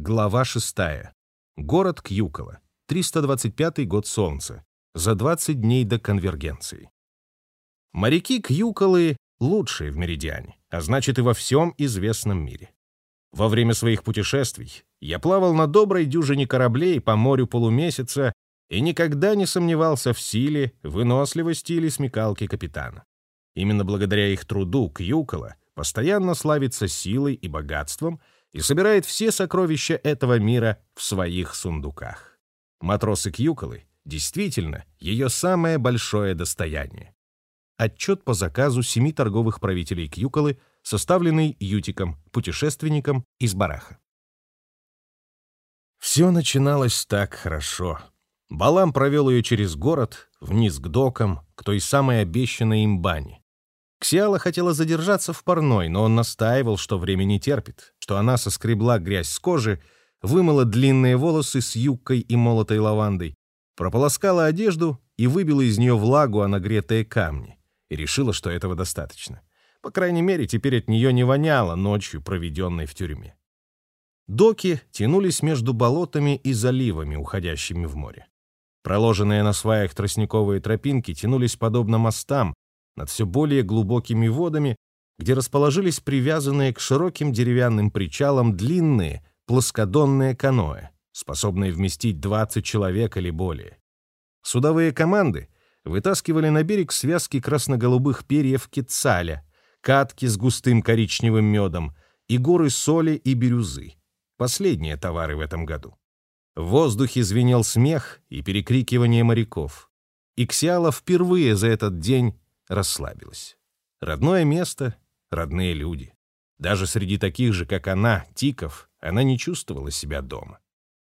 Глава 6. Город Кьюкола. 325 год Солнца. За 20 дней до конвергенции. Моряки Кьюколы лучшие в Меридиане, а значит и во всем известном мире. Во время своих путешествий я плавал на доброй дюжине кораблей по морю полумесяца и никогда не сомневался в силе, выносливости или смекалке капитана. Именно благодаря их труду Кьюкола постоянно славится силой и богатством — и собирает все сокровища этого мира в своих сундуках. Матросы Кьюколы действительно ее самое большое достояние. Отчет по заказу семи торговых правителей Кьюколы, составленный Ютиком, путешественником из Бараха. Все начиналось так хорошо. Балам провел ее через город, вниз к докам, к той самой обещанной им бане. Ксиала хотела задержаться в парной, но он настаивал, что время не терпит, что она соскребла грязь с кожи, вымыла длинные волосы с юбкой и молотой лавандой, прополоскала одежду и выбила из нее влагу о нагретые камни, и решила, что этого достаточно. По крайней мере, теперь от нее не воняло ночью, проведенной в тюрьме. Доки тянулись между болотами и заливами, уходящими в море. Проложенные на сваях тростниковые тропинки тянулись подобно мостам, над все более глубокими водами, где расположились привязанные к широким деревянным причалам длинные плоскодонные каноэ, способные вместить 20 человек или более. Судовые команды вытаскивали на берег связки красноголубых перьев кецаля, катки с густым коричневым медом и горы соли и бирюзы. Последние товары в этом году. В воздухе звенел смех и перекрикивание моряков. Иксиала впервые за этот день расслабилась. Родное место, родные люди. Даже среди таких же, как она, тиков, она не чувствовала себя дома.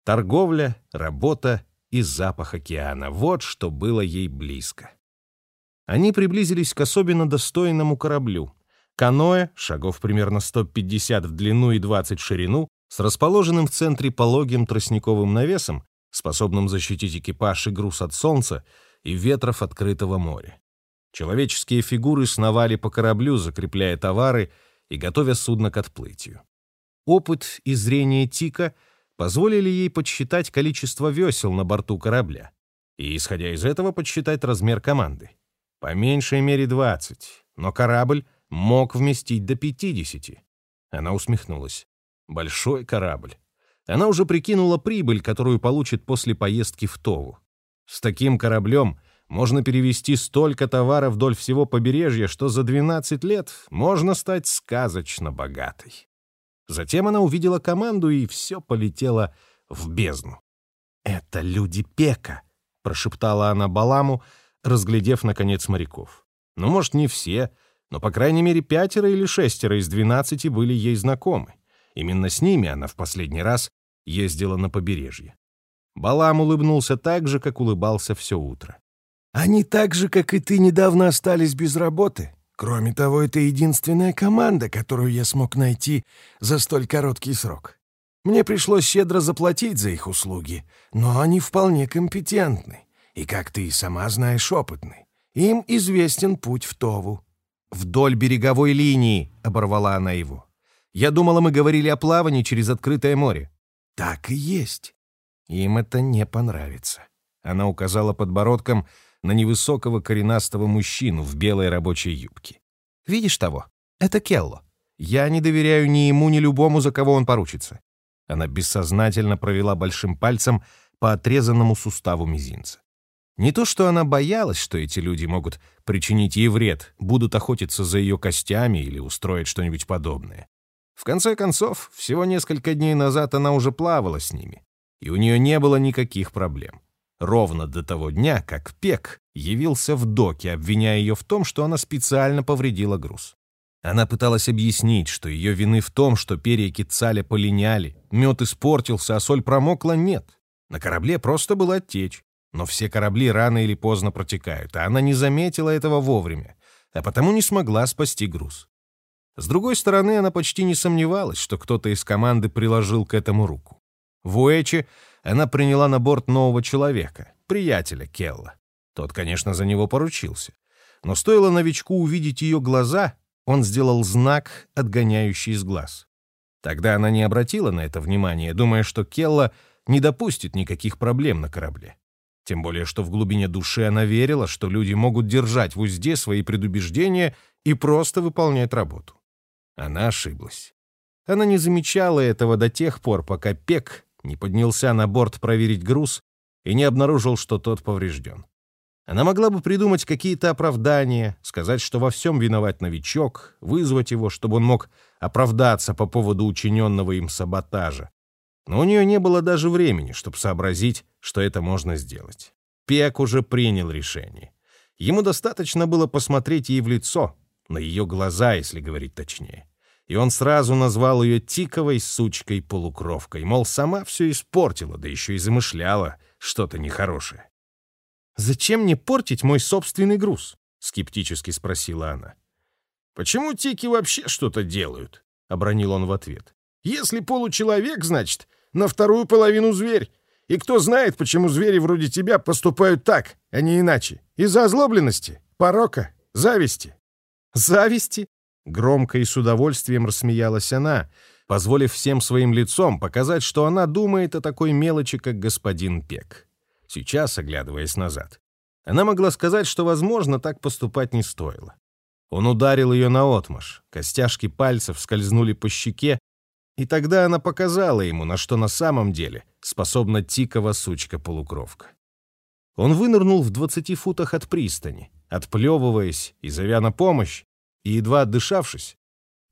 Торговля, работа и запах океана — вот что было ей близко. Они приблизились к особенно достойному кораблю. Каноэ, шагов примерно 150 в длину и 20 в ширину, с расположенным в центре пологим тростниковым навесом, способным защитить экипаж и груз от солнца и ветров открытого моря. Человеческие фигуры сновали по кораблю, закрепляя товары и готовя судно к отплытию. Опыт и зрение Тика позволили ей подсчитать количество весел на борту корабля и, исходя из этого, подсчитать размер команды. По меньшей мере 20, но корабль мог вместить до 50. Она усмехнулась. Большой корабль. Она уже прикинула прибыль, которую получит после поездки в Тову. С таким кораблем можно перевести столько товара вдоль всего побережья, что за 12 лет можно стать сказочно богатой. Затем она увидела команду, и все полетело в бездну. «Это люди Пека», — прошептала она Баламу, разглядев, наконец, моряков. «Ну, может, не все, но, по крайней мере, пятеро или шестеро из двенадцати были ей знакомы. Именно с ними она в последний раз ездила на побережье. Балам улыбнулся так же, как улыбался все утро. Они так же, как и ты, недавно остались без работы. Кроме того, это единственная команда, которую я смог найти за столь короткий срок. Мне пришлось щедро заплатить за их услуги, но они вполне компетентны и, как ты и сама знаешь, опытны. Им известен путь в Тову. «Вдоль береговой линии», — оборвала она его. «Я думала, мы говорили о плавании через открытое море». «Так и есть. Им это не понравится». Она указала подбородком — на невысокого коренастого мужчину в белой рабочей юбке. «Видишь того? Это Келло. Я не доверяю ни ему, ни любому, за кого он поручится». Она бессознательно провела большим пальцем по отрезанному суставу мизинца. Не то, что она боялась, что эти люди могут причинить ей вред, будут охотиться за ее костями или устроить что-нибудь подобное. В конце концов, всего несколько дней назад она уже плавала с ними, и у нее не было никаких проблем ровно до того дня, как Пек явился в доке, обвиняя ее в том, что она специально повредила груз. Она пыталась объяснить, что ее вины в том, что перья Кицаля полиняли, мед испортился, а соль промокла, нет. На корабле просто была течь. Но все корабли рано или поздно протекают, а она не заметила этого вовремя, а потому не смогла спасти груз. С другой стороны, она почти не сомневалась, что кто-то из команды приложил к этому руку. В Уэче она приняла на борт нового человека, приятеля Келла. Тот, конечно, за него поручился. Но стоило новичку увидеть ее глаза, он сделал знак, отгоняющий из глаз. Тогда она не обратила на это внимания, думая, что Келла не допустит никаких проблем на корабле. Тем более, что в глубине души она верила, что люди могут держать в узде свои предубеждения и просто выполнять работу. Она ошиблась. Она не замечала этого до тех пор, пока Пек не поднялся на борт проверить груз и не обнаружил, что тот поврежден. Она могла бы придумать какие-то оправдания, сказать, что во всем виноват новичок, вызвать его, чтобы он мог оправдаться по поводу учиненного им саботажа. Но у нее не было даже времени, чтобы сообразить, что это можно сделать. Пек уже принял решение. Ему достаточно было посмотреть ей в лицо, на ее глаза, если говорить точнее. И он сразу назвал ее тиковой сучкой-полукровкой, мол, сама все испортила, да еще и замышляла что-то нехорошее. «Зачем мне портить мой собственный груз?» — скептически спросила она. «Почему тики вообще что-то делают?» — обронил он в ответ. «Если получеловек, значит, на вторую половину зверь. И кто знает, почему звери вроде тебя поступают так, а не иначе. Из-за озлобленности, порока, зависти». «Зависти?» — громко и с удовольствием рассмеялась она, позволив всем своим лицом показать, что она думает о такой мелочи, как господин Пек. Сейчас, оглядываясь назад, она могла сказать, что, возможно, так поступать не стоило. Он ударил ее наотмашь, костяшки пальцев скользнули по щеке, и тогда она показала ему, на что на самом деле способна тикова сучка-полукровка. Он вынырнул в двадцати футах от пристани, отплевываясь и зовя на помощь, и, едва отдышавшись,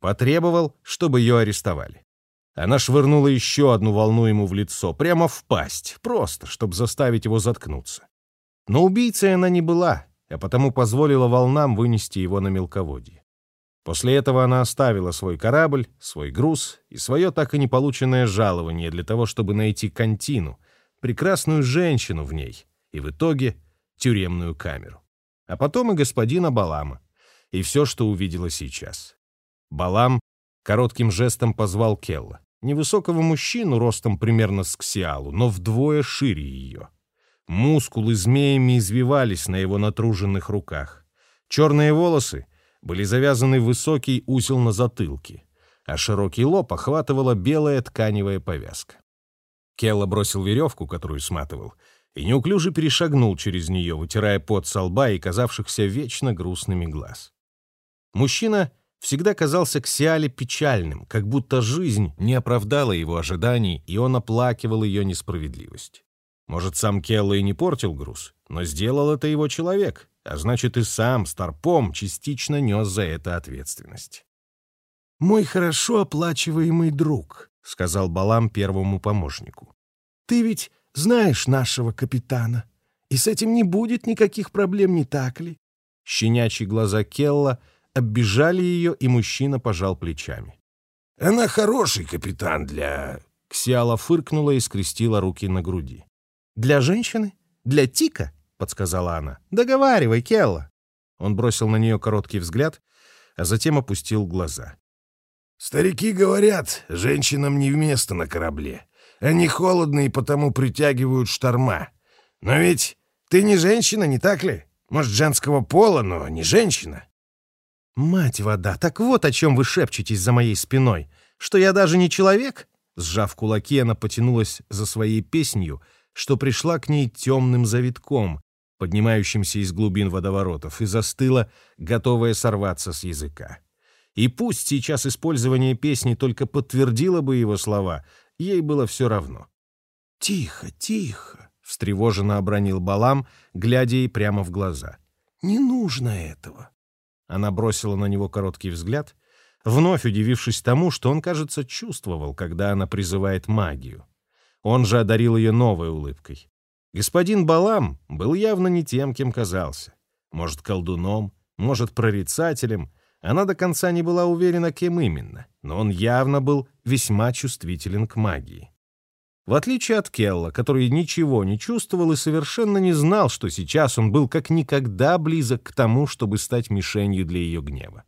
потребовал, чтобы ее арестовали. Она швырнула еще одну волну ему в лицо, прямо в пасть, просто, чтобы заставить его заткнуться. Но убийцей она не была, а потому позволила волнам вынести его на мелководье. После этого она оставила свой корабль, свой груз и свое так и не полученное жалование для того, чтобы найти контину, прекрасную женщину в ней, и в итоге тюремную камеру. А потом и господина Балама, и все, что увидела сейчас. Балам коротким жестом позвал Келла. Невысокого мужчину ростом примерно с ксиалу, но вдвое шире ее. Мускулы змеями извивались на его натруженных руках. Черные волосы были завязаны в высокий узел на затылке, а широкий лоб охватывала белая тканевая повязка. Келла бросил веревку, которую сматывал, и неуклюже перешагнул через нее, вытирая пот со лба и казавшихся вечно грустными глаз. Мужчина всегда казался Ксиале печальным, как будто жизнь не оправдала его ожиданий, и он оплакивал ее несправедливость. Может, сам Келла и не портил груз, но сделал это его человек, а значит и сам, Старпом, частично нес за это ответственность. «Мой хорошо оплачиваемый друг», — сказал Балам первому помощнику. «Ты ведь знаешь нашего капитана, и с этим не будет никаких проблем, не так ли?» Щенячьи глаза Келла — оббежали ее, и мужчина пожал плечами. «Она хороший капитан для...» Ксиала фыркнула и скрестила руки на груди. «Для женщины? Для Тика?» — подсказала она. «Договаривай, Келла». Он бросил на нее короткий взгляд, а затем опустил глаза. «Старики говорят, женщинам не вместо на корабле. Они холодные и потому притягивают шторма. Но ведь ты не женщина, не так ли? Может, женского пола, но не женщина. «Мать вода, так вот о чем вы шепчетесь за моей спиной, что я даже не человек?» Сжав кулаки, она потянулась за своей песнью, что пришла к ней темным завитком, поднимающимся из глубин водоворотов, и застыла, готовая сорваться с языка. И пусть сейчас использование песни только подтвердило бы его слова, ей было все равно. «Тихо, тихо», — встревоженно обронил Балам, глядя ей прямо в глаза. «Не нужно этого. Она бросила на него короткий взгляд, вновь удивившись тому, что он, кажется, чувствовал, когда она призывает магию. Он же одарил ее новой улыбкой. Господин Балам был явно не тем, кем казался. Может, колдуном, может, прорицателем. Она до конца не была уверена, кем именно, но он явно был весьма чувствителен к магии. В отличие от Келла, который ничего не чувствовал и совершенно не знал, что сейчас он был как никогда близок к тому, чтобы стать мишенью для ее гнева.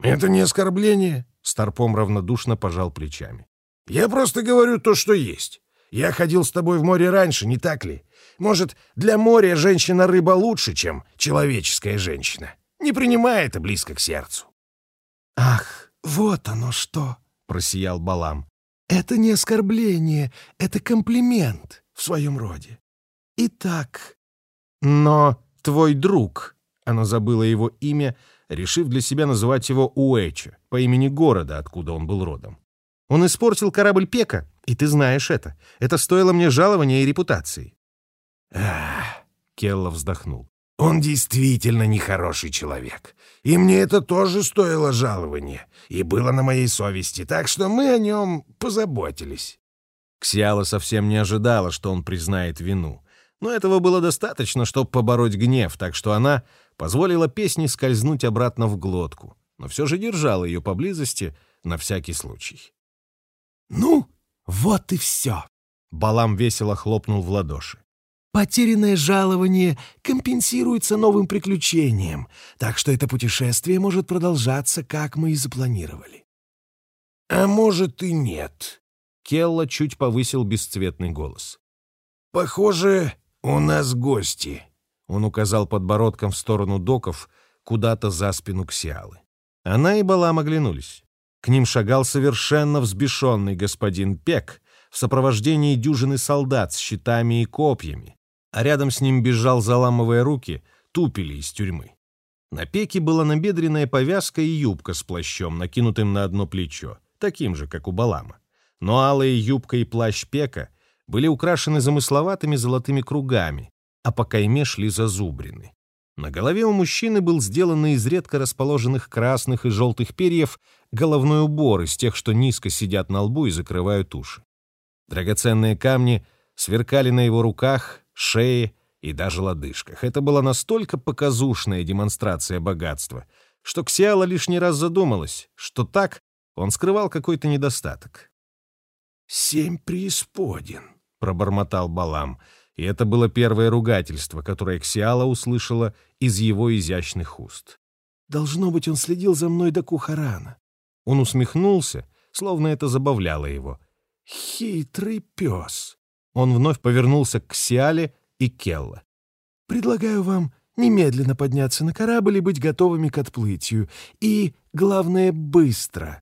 «Это не оскорбление», — Старпом равнодушно пожал плечами. «Я просто говорю то, что есть. Я ходил с тобой в море раньше, не так ли? Может, для моря женщина-рыба лучше, чем человеческая женщина? Не принимай это близко к сердцу». «Ах, вот оно что!» — просиял Балам. «Это не оскорбление, это комплимент в своем роде. Итак...» «Но твой друг...» — она забыла его имя, решив для себя называть его Уэча, по имени города, откуда он был родом. «Он испортил корабль Пека, и ты знаешь это. Это стоило мне жалования и репутации». «Ах...» — Келла вздохнул. Он действительно нехороший человек. И мне это тоже стоило жалования. И было на моей совести, так что мы о нем позаботились. Ксиала совсем не ожидала, что он признает вину. Но этого было достаточно, чтобы побороть гнев, так что она позволила песне скользнуть обратно в глотку, но все же держала ее поблизости на всякий случай. «Ну, вот и все!» Балам весело хлопнул в ладоши. Потерянное жалование компенсируется новым приключением, так что это путешествие может продолжаться, как мы и запланировали. А может и нет. Келла чуть повысил бесцветный голос. Похоже, у нас гости. Он указал подбородком в сторону доков, куда-то за спину Ксиалы. Она и Балам оглянулись. К ним шагал совершенно взбешенный господин Пек в сопровождении дюжины солдат с щитами и копьями, а рядом с ним бежал, заламывая руки, тупили из тюрьмы. На пеке была набедренная повязка и юбка с плащом, накинутым на одно плечо, таким же, как у Балама. Но алая юбка и плащ пека были украшены замысловатыми золотыми кругами, а по кайме шли зазубрины. На голове у мужчины был сделан из редко расположенных красных и желтых перьев головной убор из тех, что низко сидят на лбу и закрывают уши. Драгоценные камни сверкали на его руках, шее и даже лодыжках. Это была настолько показушная демонстрация богатства, что Ксиала лишний раз задумалась, что так он скрывал какой-то недостаток. «Семь преисподин», — пробормотал Балам, и это было первое ругательство, которое Ксиала услышала из его изящных уст. «Должно быть, он следил за мной до Кухарана». Он усмехнулся, словно это забавляло его. «Хитрый пес». Он вновь повернулся к Сиале и Келла. «Предлагаю вам немедленно подняться на корабль и быть готовыми к отплытию. И, главное, быстро».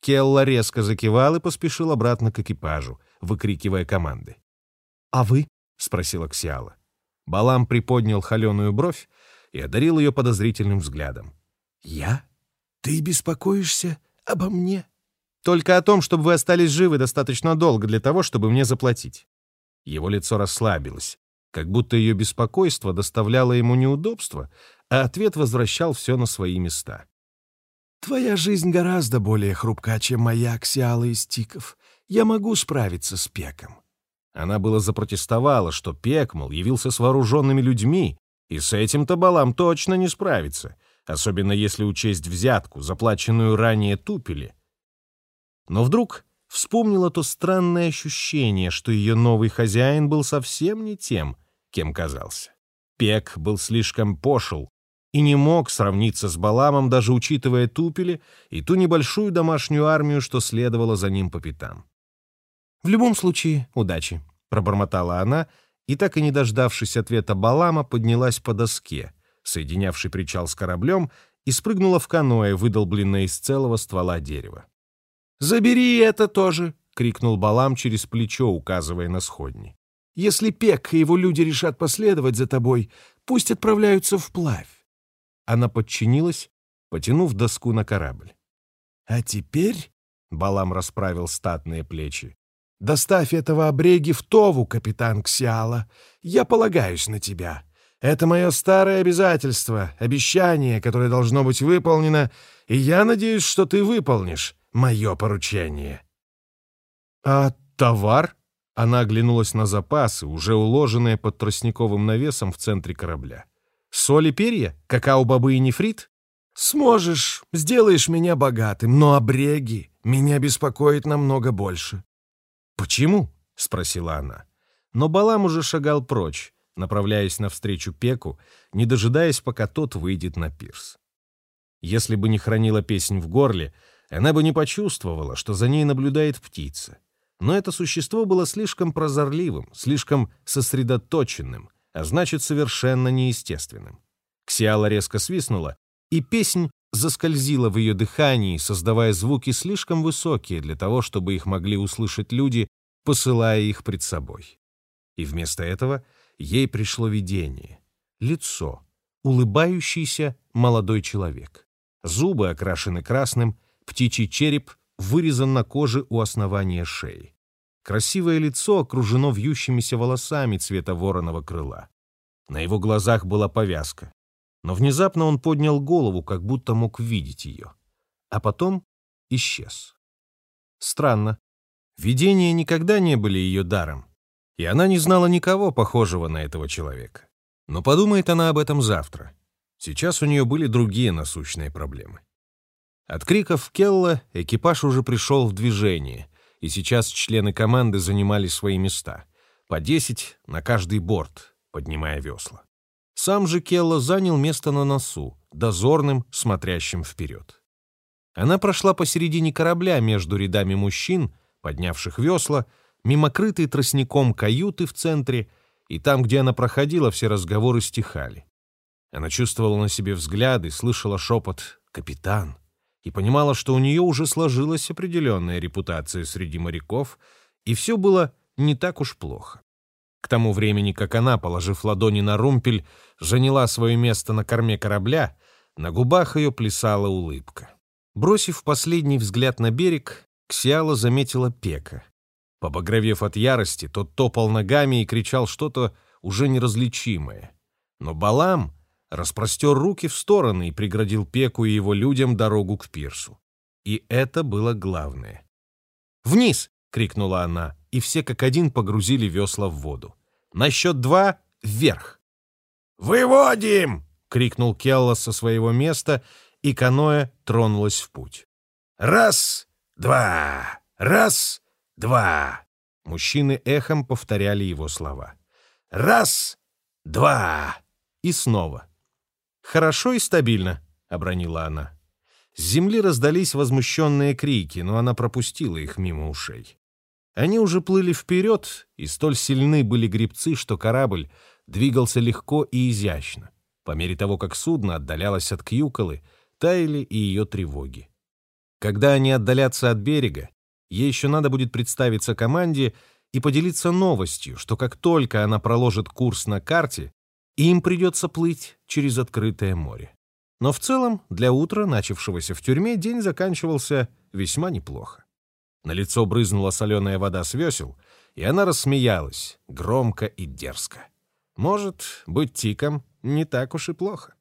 Келла резко закивал и поспешил обратно к экипажу, выкрикивая команды. «А вы?» — спросила Ксиала. Балам приподнял холеную бровь и одарил ее подозрительным взглядом. «Я? Ты беспокоишься обо мне?» «Только о том, чтобы вы остались живы достаточно долго для того, чтобы мне заплатить. Его лицо расслабилось, как будто ее беспокойство доставляло ему неудобства, а ответ возвращал все на свои места. «Твоя жизнь гораздо более хрупка, чем моя, Ксиала из Тиков. Я могу справиться с Пеком». Она было запротестовала, что Пек, мол, явился с вооруженными людьми, и с этим-то Балам точно не справится, особенно если учесть взятку, заплаченную ранее Тупели. Но вдруг вспомнила то странное ощущение, что ее новый хозяин был совсем не тем, кем казался. Пек был слишком пошел и не мог сравниться с Баламом, даже учитывая Тупели и ту небольшую домашнюю армию, что следовало за ним по пятам. «В любом случае, удачи», — пробормотала она, и, так и не дождавшись ответа Балама, поднялась по доске, соединявшей причал с кораблем, и спрыгнула в каноэ, выдолбленное из целого ствола дерева. «Забери это тоже!» — крикнул Балам через плечо, указывая на сходни. «Если Пек и его люди решат последовать за тобой, пусть отправляются вплавь». Она подчинилась, потянув доску на корабль. «А теперь...» — Балам расправил статные плечи. «Доставь этого обреги в Тову, капитан Ксиала. Я полагаюсь на тебя. Это мое старое обязательство, обещание, которое должно быть выполнено, и я надеюсь, что ты выполнишь мое поручение. А товар? Она оглянулась на запасы, уже уложенные под тростниковым навесом в центре корабля. Соль и перья? Какао-бобы и нефрит? Сможешь, сделаешь меня богатым, но обреги меня беспокоит намного больше. Почему? — спросила она. Но Балам уже шагал прочь, направляясь навстречу Пеку, не дожидаясь, пока тот выйдет на пирс. Если бы не хранила песнь в горле, она бы не почувствовала, что за ней наблюдает птица. Но это существо было слишком прозорливым, слишком сосредоточенным, а значит, совершенно неестественным. Ксиала резко свистнула, и песнь заскользила в ее дыхании, создавая звуки слишком высокие для того, чтобы их могли услышать люди, посылая их пред собой. И вместо этого ей пришло видение. Лицо, улыбающийся молодой человек. Зубы окрашены красным, птичий череп вырезан на коже у основания шеи. Красивое лицо окружено вьющимися волосами цвета вороного крыла. На его глазах была повязка. Но внезапно он поднял голову, как будто мог видеть ее. А потом исчез. Странно. Видения никогда не были ее даром. И она не знала никого похожего на этого человека. Но подумает она об этом завтра. Сейчас у нее были другие насущные проблемы. От криков Келла экипаж уже пришел в движение, и сейчас члены команды занимали свои места. По десять на каждый борт, поднимая весла. Сам же Келла занял место на носу, дозорным, смотрящим вперед. Она прошла посередине корабля между рядами мужчин, поднявших весла, мимо крытой тростником каюты в центре, и там, где она проходила, все разговоры стихали. Она чувствовала на себе взгляды, слышала шепот «Капитан!» И понимала, что у нее уже сложилась определенная репутация среди моряков, и все было не так уж плохо. К тому времени, как она, положив ладони на румпель, заняла свое место на корме корабля, на губах ее плясала улыбка. Бросив последний взгляд на берег, Ксиала заметила Пека. Побагровев от ярости, тот топал ногами и кричал что-то уже неразличимое. Но Балам распростер руки в стороны и преградил Пеку и его людям дорогу к пирсу. И это было главное. «Вниз!» — крикнула она, и все как один погрузили весла в воду. «На счет два — вверх!» «Выводим!» — крикнул Келла со своего места, и каноэ тронулось в путь. «Раз, два, раз, два!» Мужчины эхом повторяли его слова. «Раз, два!» И снова. «Хорошо и стабильно», — обронила она. С земли раздались возмущенные крики, но она пропустила их мимо ушей. Они уже плыли вперед, и столь сильны были грибцы, что корабль двигался легко и изящно. По мере того, как судно отдалялось от Кьюколы, таяли и ее тревоги. Когда они отдалятся от берега, ей еще надо будет представиться команде и поделиться новостью, что как только она проложит курс на карте, и им придется плыть через открытое море. Но в целом для утра, начавшегося в тюрьме, день заканчивался весьма неплохо. На лицо брызнула соленая вода с весел, и она рассмеялась, громко и дерзко. Может, быть тиком не так уж и плохо.